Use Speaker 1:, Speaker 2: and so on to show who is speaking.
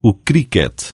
Speaker 1: o cricket.